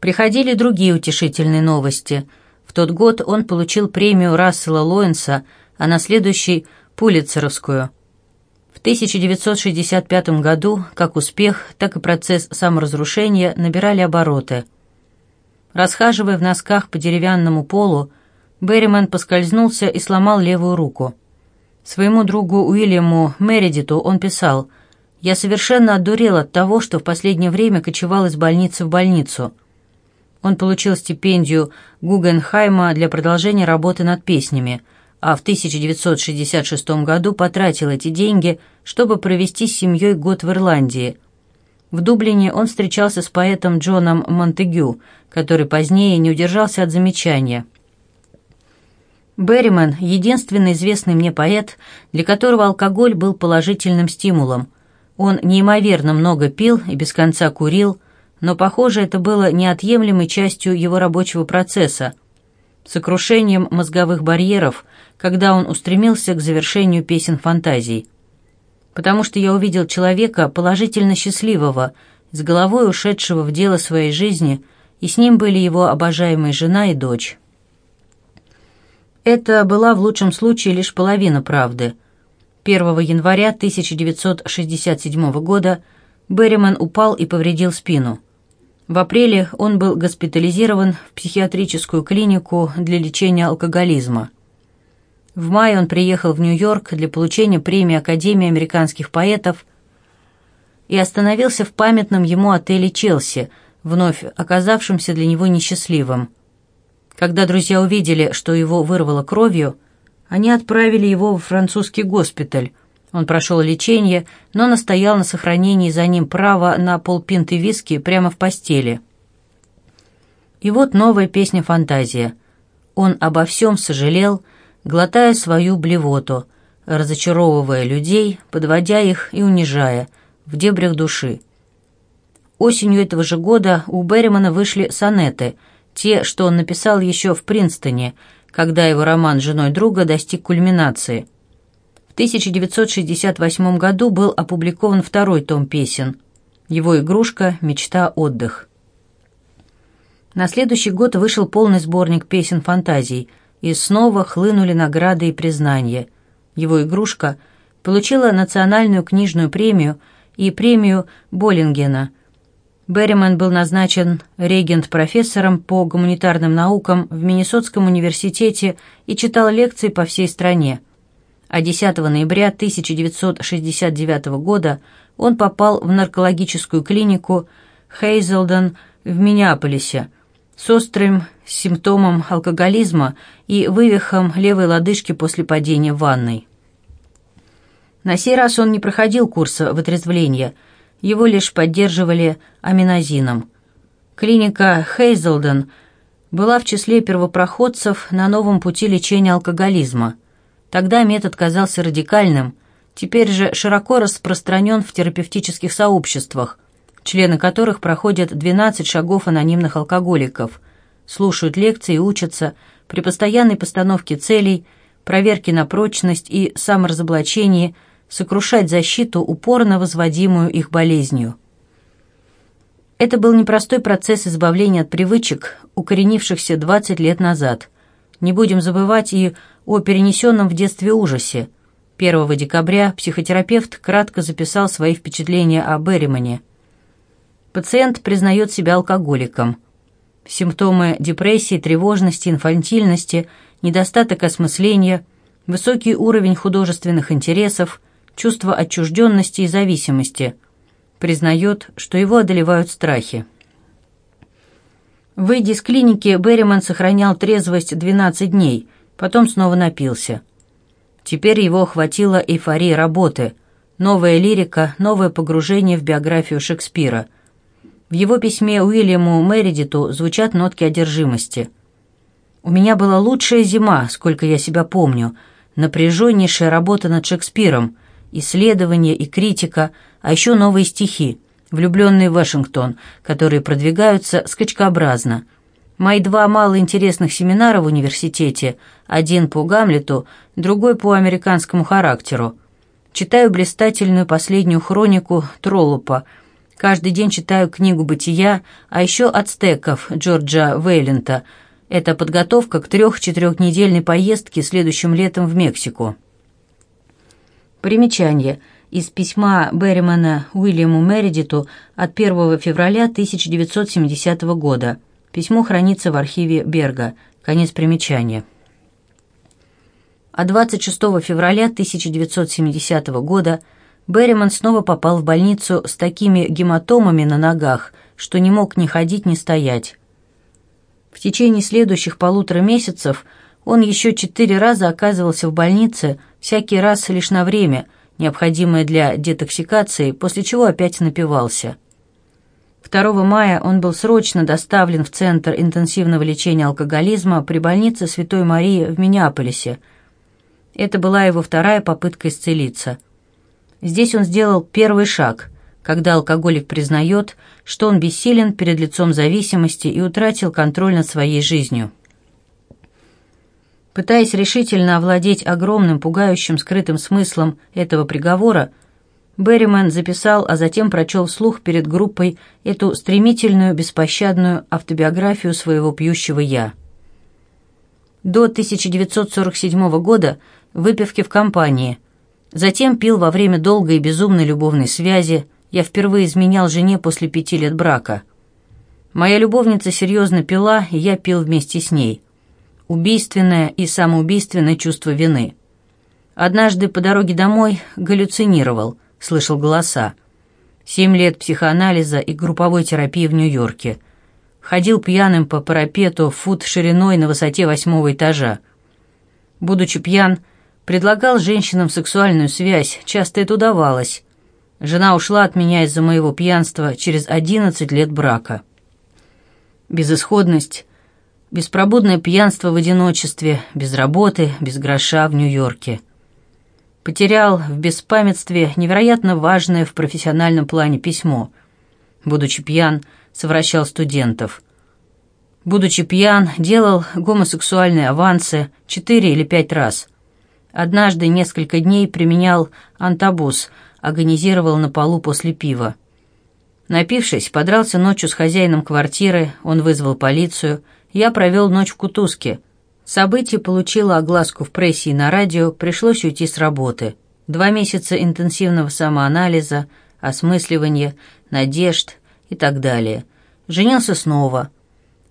Приходили другие утешительные новости. В тот год он получил премию Рассела Лоэнса, а на следующий – Пулитцеровскую. В 1965 году как успех, так и процесс саморазрушения набирали обороты. Расхаживая в носках по деревянному полу, Берриман поскользнулся и сломал левую руку. Своему другу Уильяму Мередиту он писал «Я совершенно одурел от того, что в последнее время кочевал из больницы в больницу». Он получил стипендию Гугенхайма для продолжения работы над песнями, а в 1966 году потратил эти деньги, чтобы провести с семьей год в Ирландии. В Дублине он встречался с поэтом Джоном Монтегю, который позднее не удержался от замечания. Берриман – единственный известный мне поэт, для которого алкоголь был положительным стимулом. Он неимоверно много пил и без конца курил – но, похоже, это было неотъемлемой частью его рабочего процесса, сокрушением мозговых барьеров, когда он устремился к завершению песен фантазий. Потому что я увидел человека положительно счастливого, с головой ушедшего в дело своей жизни, и с ним были его обожаемая жена и дочь. Это была в лучшем случае лишь половина правды. 1 января 1967 года Берриман упал и повредил спину – в апреле он был госпитализирован в психиатрическую клинику для лечения алкоголизма. В мае он приехал в Нью-Йорк для получения премии Академии американских поэтов и остановился в памятном ему отеле «Челси», вновь оказавшемся для него несчастливым. Когда друзья увидели, что его вырвало кровью, они отправили его в французский госпиталь, он прошел лечение, но настоял на сохранении за ним права на полпинты виски прямо в постели. И вот новая песня «Фантазия». Он обо всем сожалел, глотая свою блевоту, разочаровывая людей, подводя их и унижая, в дебрях души. Осенью этого же года у Берримана вышли сонеты, те, что он написал еще в Принстоне, когда его роман с женой друга достиг кульминации – в 1968 году был опубликован второй том песен «Его игрушка. Мечта. Отдых». На следующий год вышел полный сборник песен фантазий, и снова хлынули награды и признания. Его игрушка получила национальную книжную премию и премию Боллингена. Берриман был назначен регент-профессором по гуманитарным наукам в Миннесотском университете и читал лекции по всей стране – а 10 ноября 1969 года он попал в наркологическую клинику Хейзелден в Миннеаполисе с острым симптомом алкоголизма и вывихом левой лодыжки после падения в ванной. На сей раз он не проходил курса вытрезвления, его лишь поддерживали аминозином. Клиника Хейзелден была в числе первопроходцев на новом пути лечения алкоголизма – Тогда метод казался радикальным, теперь же широко распространен в терапевтических сообществах, члены которых проходят 12 шагов анонимных алкоголиков, слушают лекции и учатся при постоянной постановке целей, проверке на прочность и саморазоблачении сокрушать защиту, упорно возводимую их болезнью. Это был непростой процесс избавления от привычек, укоренившихся 20 лет назад. Не будем забывать и о перенесенном в детстве ужасе. 1 декабря психотерапевт кратко записал свои впечатления о Берримане. Пациент признает себя алкоголиком. Симптомы депрессии, тревожности, инфантильности, недостаток осмысления, высокий уровень художественных интересов, чувство отчужденности и зависимости. Признает, что его одолевают страхи. Выйдя из клиники, Берриман сохранял трезвость 12 дней – потом снова напился. Теперь его охватила эйфория работы, новая лирика, новое погружение в биографию Шекспира. В его письме Уильяму Мередиту звучат нотки одержимости. «У меня была лучшая зима, сколько я себя помню, напряженнейшая работа над Шекспиром, исследования и критика, а еще новые стихи, влюбленный Вашингтон, которые продвигаются скачкообразно – Мои два малоинтересных семинара в университете, один по Гамлету, другой по американскому характеру. Читаю блистательную последнюю хронику Троллопа, Каждый день читаю книгу «Бытия», а еще «Ацтеков» Джорджа Вейлента. Это подготовка к трех-четырехнедельной поездке следующим летом в Мексику. Примечание. Из письма Берримана Уильяму Мередиту от 1 февраля 1970 года. Письмо хранится в архиве Берга. Конец примечания. А 26 февраля 1970 года Берриман снова попал в больницу с такими гематомами на ногах, что не мог ни ходить, ни стоять. В течение следующих полутора месяцев он еще четыре раза оказывался в больнице, всякий раз лишь на время, необходимое для детоксикации, после чего опять напивался. 2 мая он был срочно доставлен в Центр интенсивного лечения алкоголизма при больнице Святой Марии в Миннеаполисе. Это была его вторая попытка исцелиться – Здесь он сделал первый шаг, когда алкоголик признает, что он бессилен перед лицом зависимости и утратил контроль над своей жизнью. Пытаясь решительно овладеть огромным, пугающим, скрытым смыслом этого приговора, Берриман записал, а затем прочел вслух перед группой эту стремительную, беспощадную автобиографию своего пьющего «я». До 1947 года выпивки в компании – Затем пил во время долгой и безумной любовной связи. Я впервые изменял жене после пяти лет брака. Моя любовница серьезно пила, и я пил вместе с ней. Убийственное и самоубийственное чувство вины. Однажды по дороге домой галлюцинировал, слышал голоса. Семь лет психоанализа и групповой терапии в Нью-Йорке. Ходил пьяным по парапету фут шириной на высоте восьмого этажа. Будучи пьян, Предлагал женщинам сексуальную связь, часто это удавалось. Жена ушла от меня из-за моего пьянства через одиннадцать лет брака. Безысходность, беспробудное пьянство в одиночестве, без работы, без гроша в Нью-Йорке. Потерял в беспамятстве невероятно важное в профессиональном плане письмо. Будучи пьян, совращал студентов. Будучи пьян, делал гомосексуальные авансы четыре или пять раз – Однажды несколько дней применял антабус, агонизировал на полу после пива. Напившись, подрался ночью с хозяином квартиры, он вызвал полицию. Я провел ночь в Кутузке. Событие получило огласку в прессе и на радио, пришлось уйти с работы. Два месяца интенсивного самоанализа, осмысливания, надежд и так далее. Женился снова –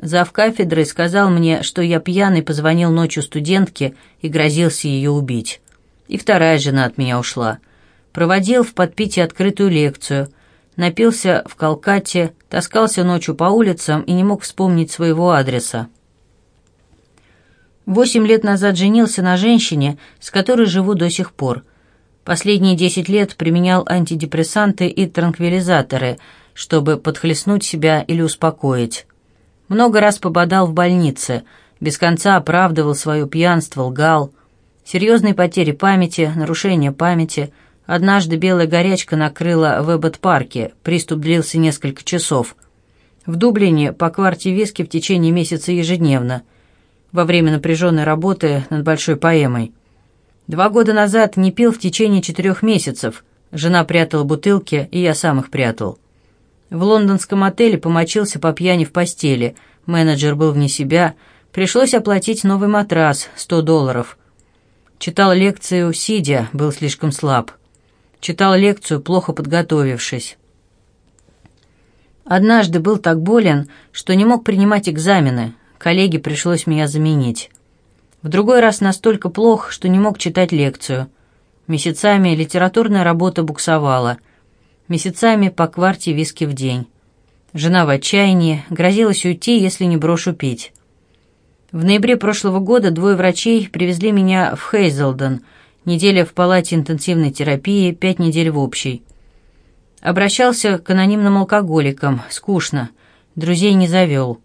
Зав кафедрой сказал мне, что я пьяный позвонил ночью студентке и грозился ее убить. И вторая жена от меня ушла. Проводил в подпитии открытую лекцию. Напился в Калкатте, таскался ночью по улицам и не мог вспомнить своего адреса. Восемь лет назад женился на женщине, с которой живу до сих пор. Последние десять лет применял антидепрессанты и транквилизаторы, чтобы подхлестнуть себя или успокоить. Много раз попадал в больницы, без конца оправдывал свое пьянство, лгал. Серьезные потери памяти, нарушение памяти. Однажды белая горячка накрыла в Эббот-парке, приступ длился несколько часов. В Дублине по кварте виски в течение месяца ежедневно, во время напряженной работы над большой поэмой. Два года назад не пил в течение четырех месяцев. Жена прятала бутылки, и я сам их прятал. В лондонском отеле помочился по пьяни в постели. Менеджер был вне себя. Пришлось оплатить новый матрас, 100 долларов. Читал лекцию, сидя, был слишком слаб. Читал лекцию, плохо подготовившись. Однажды был так болен, что не мог принимать экзамены. Коллеге пришлось меня заменить. В другой раз настолько плохо, что не мог читать лекцию. Месяцами литературная работа буксовала – месяцами по кварте виски в день. Жена в отчаянии, грозилась уйти, если не брошу пить. В ноябре прошлого года двое врачей привезли меня в Хейзелден, неделя в палате интенсивной терапии, пять недель в общей. Обращался к анонимным алкоголикам, скучно, друзей не завел.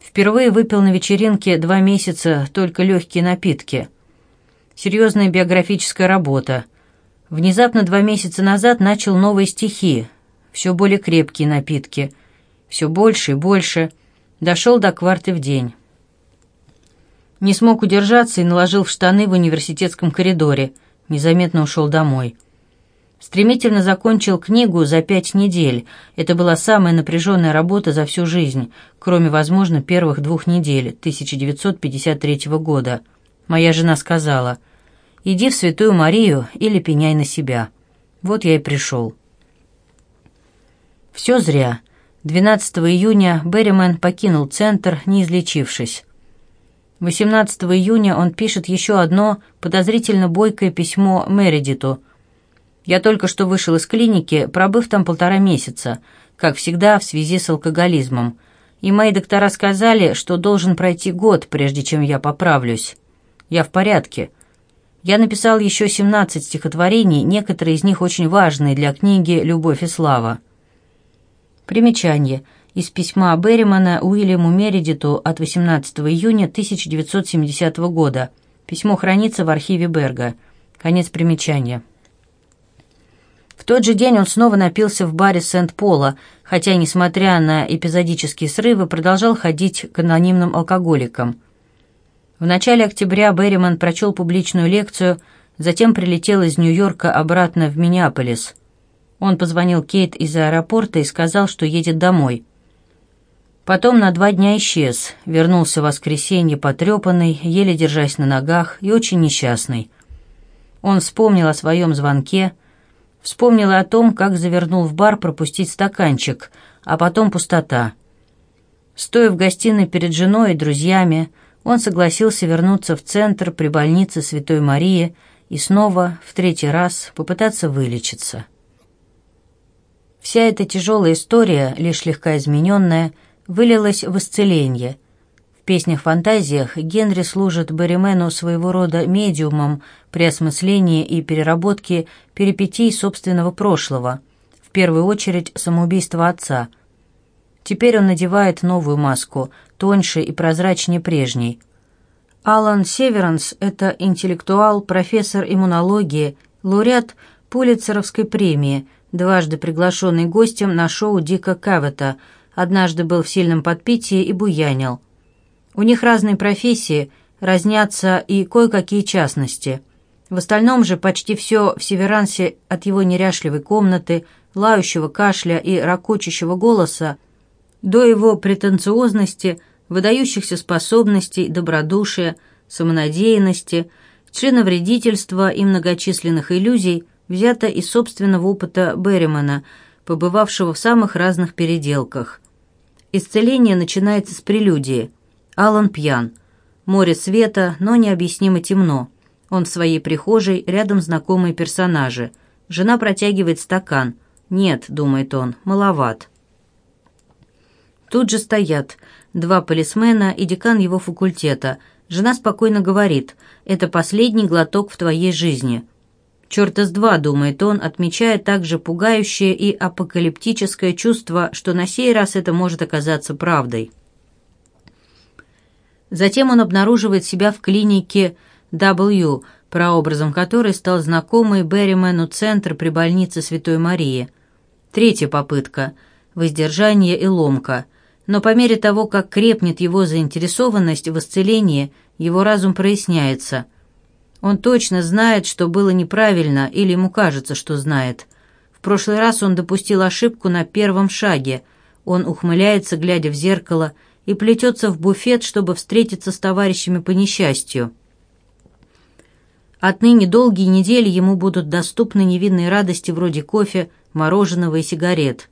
Впервые выпил на вечеринке два месяца только легкие напитки. Серьезная биографическая работа – Внезапно два месяца назад начал новые стихи, все более крепкие напитки, все больше и больше, дошел до кварты в день. Не смог удержаться и наложил в штаны в университетском коридоре, незаметно ушел домой. Стремительно закончил книгу за пять недель. Это была самая напряженная работа за всю жизнь, кроме, возможно, первых двух недель 1953 года. Моя жена сказала, «Иди в Святую Марию или пеняй на себя». Вот я и пришел. Все зря. 12 июня Берримен покинул центр, не излечившись. 18 июня он пишет еще одно подозрительно бойкое письмо Мередиту – я только что вышел из клиники, пробыв там полтора месяца, как всегда в связи с алкоголизмом. И мои доктора сказали, что должен пройти год, прежде чем я поправлюсь. Я в порядке. Я написал еще 17 стихотворений, некоторые из них очень важные для книги «Любовь и слава». Примечание. Из письма Берримана Уильяму Мередиту от 18 июня 1970 года. Письмо хранится в архиве Берга. Конец примечания. В тот же день он снова напился в баре Сент-Пола, хотя, несмотря на эпизодические срывы, продолжал ходить к анонимным алкоголикам. В начале октября Берриман прочел публичную лекцию, затем прилетел из Нью-Йорка обратно в Миннеаполис. Он позвонил Кейт из аэропорта и сказал, что едет домой. Потом на два дня исчез, вернулся в воскресенье потрепанный, еле держась на ногах и очень несчастный. Он вспомнил о своем звонке, Вспомнила о том, как завернул в бар пропустить стаканчик, а потом пустота. Стоя в гостиной перед женой и друзьями, он согласился вернуться в центр при больнице Святой Марии и снова, в третий раз, попытаться вылечиться. Вся эта тяжелая история, лишь слегка измененная, вылилась в исцеление – песнях-фантазиях Генри служит Берримену своего рода медиумом при осмыслении и переработке перипетий собственного прошлого, в первую очередь самоубийства отца. Теперь он надевает новую маску, тоньше и прозрачнее прежней. Алан Северанс – это интеллектуал, профессор иммунологии, лауреат Пулитцеровской премии, дважды приглашенный гостем на шоу Дика Кавета, однажды был в сильном подпитии и буянил – у них разные профессии, разнятся и кое-какие частности. В остальном же почти все в Северансе от его неряшливой комнаты, лающего кашля и ракочущего голоса до его претенциозности, выдающихся способностей, добродушия, самонадеянности, членовредительства и многочисленных иллюзий взято из собственного опыта Берримана, побывавшего в самых разных переделках. Исцеление начинается с прелюдии – Алан пьян. Море света, но необъяснимо темно. Он в своей прихожей, рядом знакомые персонажи. Жена протягивает стакан. «Нет», — думает он, — «маловат». Тут же стоят два полисмена и декан его факультета. Жена спокойно говорит, «Это последний глоток в твоей жизни». «Черта с два», — думает он, отмечая также пугающее и апокалиптическое чувство, что на сей раз это может оказаться правдой. Затем он обнаруживает себя в клинике W, прообразом которой стал знакомый Берримену центр при больнице Святой Марии. Третья попытка – воздержание и ломка. Но по мере того, как крепнет его заинтересованность в исцелении, его разум проясняется. Он точно знает, что было неправильно, или ему кажется, что знает. В прошлый раз он допустил ошибку на первом шаге. Он ухмыляется, глядя в зеркало – и плетется в буфет, чтобы встретиться с товарищами по несчастью. Отныне долгие недели ему будут доступны невинные радости вроде кофе, мороженого и сигарет.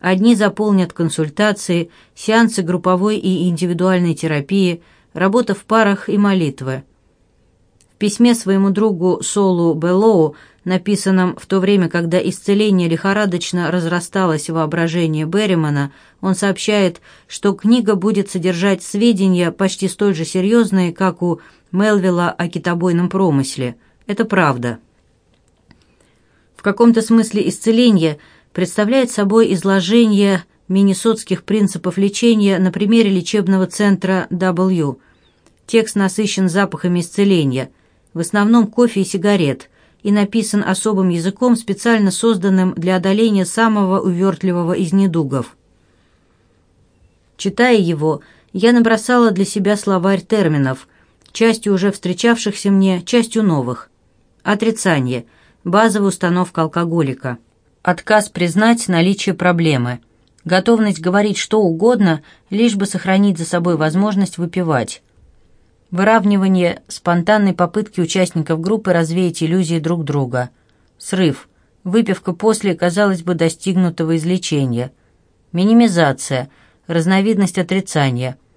Одни заполнят консультации, сеансы групповой и индивидуальной терапии, работа в парах и молитвы. Письме своему другу Солу Беллоу написанном в то время, когда исцеление лихорадочно разрасталось в воображении Берримана, он сообщает, что книга будет содержать сведения почти столь же серьезные, как у Мелвилла о китобойном промысле. Это правда. В каком-то смысле исцеление представляет собой изложение миннесотских принципов лечения на примере лечебного центра W. Текст насыщен запахами исцеления, в основном кофе и сигарет – и написан особым языком, специально созданным для одоления самого увертливого из недугов. Читая его, я набросала для себя словарь терминов, частью уже встречавшихся мне, частью новых. Отрицание. базовая установка алкоголика. Отказ признать наличие проблемы. Готовность говорить что угодно, лишь бы сохранить за собой возможность выпивать. Выравнивание спонтанной попытки участников группы развеять иллюзии друг друга. Срыв. Выпивка после, казалось бы, достигнутого излечения. Минимизация. Разновидность отрицания –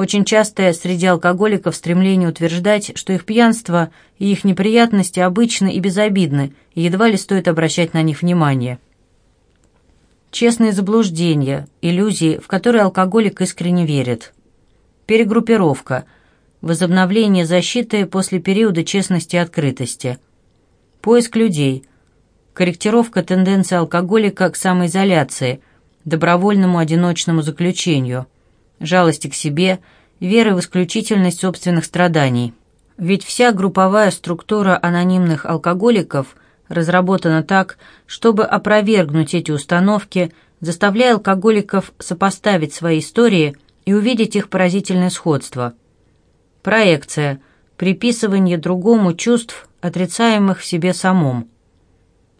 очень частое среди алкоголиков стремление утверждать, что их пьянство и их неприятности обычны и безобидны, и едва ли стоит обращать на них внимание. Честные заблуждения, иллюзии, в которые алкоголик искренне верит. Перегруппировка, возобновление защиты после периода честности и открытости. Поиск людей, корректировка тенденции алкоголика к самоизоляции, добровольному одиночному заключению – жалости к себе, веры в исключительность собственных страданий. Ведь вся групповая структура анонимных алкоголиков разработана так, чтобы опровергнуть эти установки, заставляя алкоголиков сопоставить свои истории и увидеть их поразительное сходство. Проекция – приписывание другому чувств, отрицаемых в себе самом.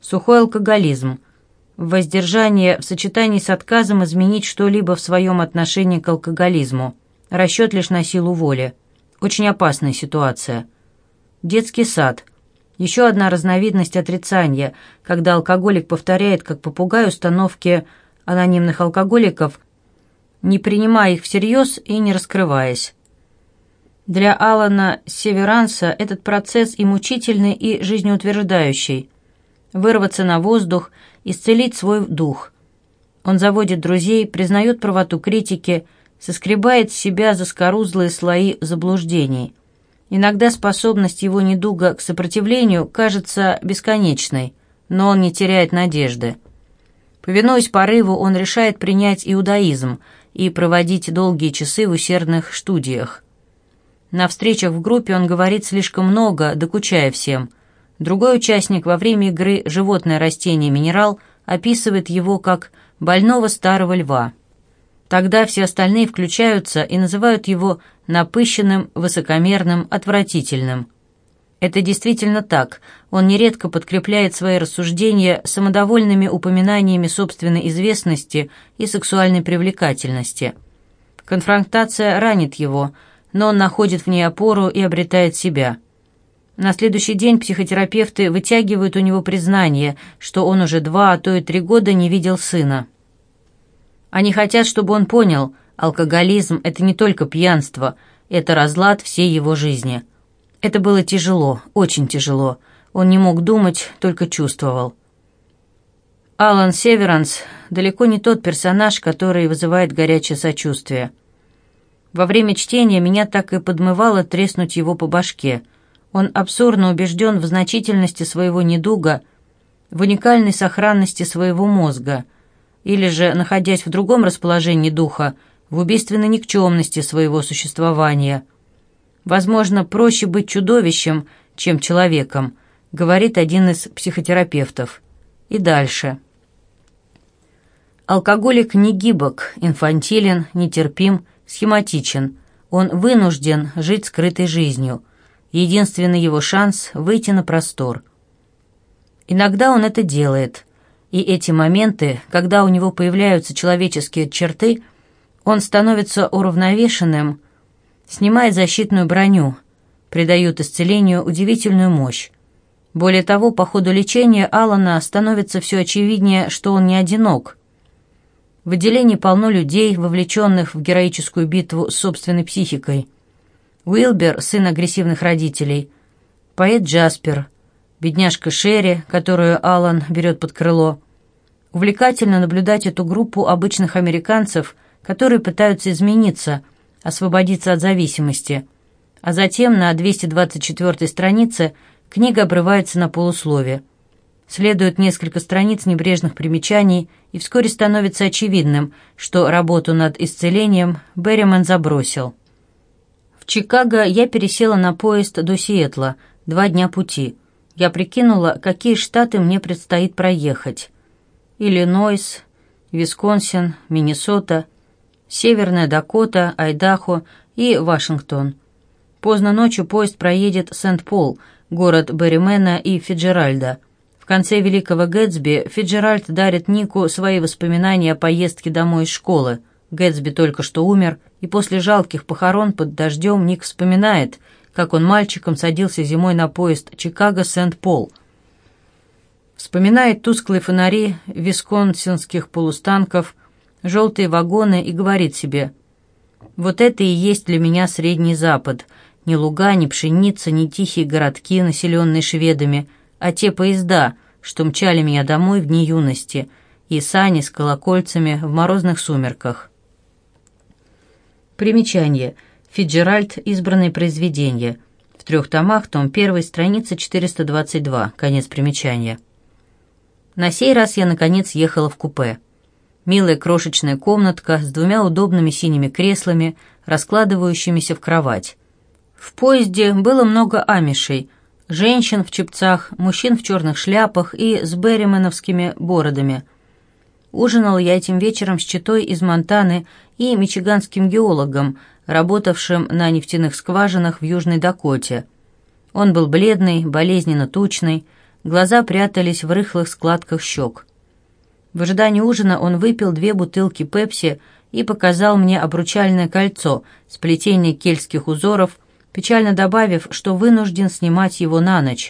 Сухой алкоголизм – воздержание в сочетании с отказом изменить что-либо в своем отношении к алкоголизму. Расчет лишь на силу воли. Очень опасная ситуация. Детский сад. Еще одна разновидность отрицания, когда алкоголик повторяет, как попугай, установки анонимных алкоголиков, не принимая их всерьез и не раскрываясь. Для Алана Северанса этот процесс и мучительный, и жизнеутверждающий. Вырваться на воздух – исцелить свой дух. Он заводит друзей, признает правоту критики, соскребает с себя заскорузлые слои заблуждений. Иногда способность его недуга к сопротивлению кажется бесконечной, но он не теряет надежды. Повинуясь порыву, он решает принять иудаизм и проводить долгие часы в усердных студиях. На встречах в группе он говорит слишком много, докучая всем – Другой участник во время игры «Животное, растение, минерал» описывает его как «больного старого льва». Тогда все остальные включаются и называют его напыщенным, высокомерным, отвратительным. Это действительно так. Он нередко подкрепляет свои рассуждения самодовольными упоминаниями собственной известности и сексуальной привлекательности. Конфронтация ранит его, но он находит в ней опору и обретает себя – на следующий день психотерапевты вытягивают у него признание, что он уже два, а то и три года не видел сына. Они хотят, чтобы он понял, алкоголизм – это не только пьянство, это разлад всей его жизни. Это было тяжело, очень тяжело. Он не мог думать, только чувствовал. Алан Северанс далеко не тот персонаж, который вызывает горячее сочувствие. Во время чтения меня так и подмывало треснуть его по башке – он абсурдно убежден в значительности своего недуга, в уникальной сохранности своего мозга, или же, находясь в другом расположении духа, в убийственной никчемности своего существования. Возможно, проще быть чудовищем, чем человеком, говорит один из психотерапевтов. И дальше. Алкоголик не гибок, инфантилен, нетерпим, схематичен. Он вынужден жить скрытой жизнью – единственный его шанс выйти на простор. Иногда он это делает, и эти моменты, когда у него появляются человеческие черты, он становится уравновешенным, снимает защитную броню, придает исцелению удивительную мощь. Более того, по ходу лечения Алана становится все очевиднее, что он не одинок. В отделении полно людей, вовлеченных в героическую битву с собственной психикой – Уилбер, сын агрессивных родителей, поэт Джаспер, бедняжка Шерри, которую Алан берет под крыло. Увлекательно наблюдать эту группу обычных американцев, которые пытаются измениться, освободиться от зависимости. А затем на 224 странице книга обрывается на полуслове. Следует несколько страниц небрежных примечаний, и вскоре становится очевидным, что работу над исцелением Берриман забросил. Чикаго я пересела на поезд до Сиэтла, два дня пути. Я прикинула, какие штаты мне предстоит проехать. Иллинойс, Висконсин, Миннесота, Северная Дакота, Айдахо и Вашингтон. Поздно ночью поезд проедет Сент-Пол, город Берримена и Фиджеральда. Конце «Великого Гэтсби» Фиджеральд дарит Нику свои воспоминания о поездке домой из школы. Гэтсби только что умер, и после жалких похорон под дождем Ник вспоминает, как он мальчиком садился зимой на поезд Чикаго-Сент-Пол. Вспоминает тусклые фонари висконсинских полустанков, желтые вагоны и говорит себе, «Вот это и есть для меня Средний Запад, ни луга, ни пшеница, ни тихие городки, населенные шведами, а те поезда, что мчали меня домой в дни юности, и сани с колокольцами в морозных сумерках». Примечание. Фиджеральд. Избранные произведения. В трех томах, том 1, страница 422. Конец примечания. На сей раз я, наконец, ехала в купе. Милая крошечная комнатка с двумя удобными синими креслами, раскладывающимися в кровать. В поезде было много амишей, женщин в чепцах, мужчин в черных шляпах и с беррименовскими бородами. Ужинал я этим вечером с читой из Монтаны и мичиганским геологом, работавшим на нефтяных скважинах в Южной Дакоте. Он был бледный, болезненно тучный, глаза прятались в рыхлых складках щек. В ожидании ужина он выпил две бутылки пепси и показал мне обручальное кольцо, сплетение кельтских узоров, печально добавив, что вынужден снимать его на ночь.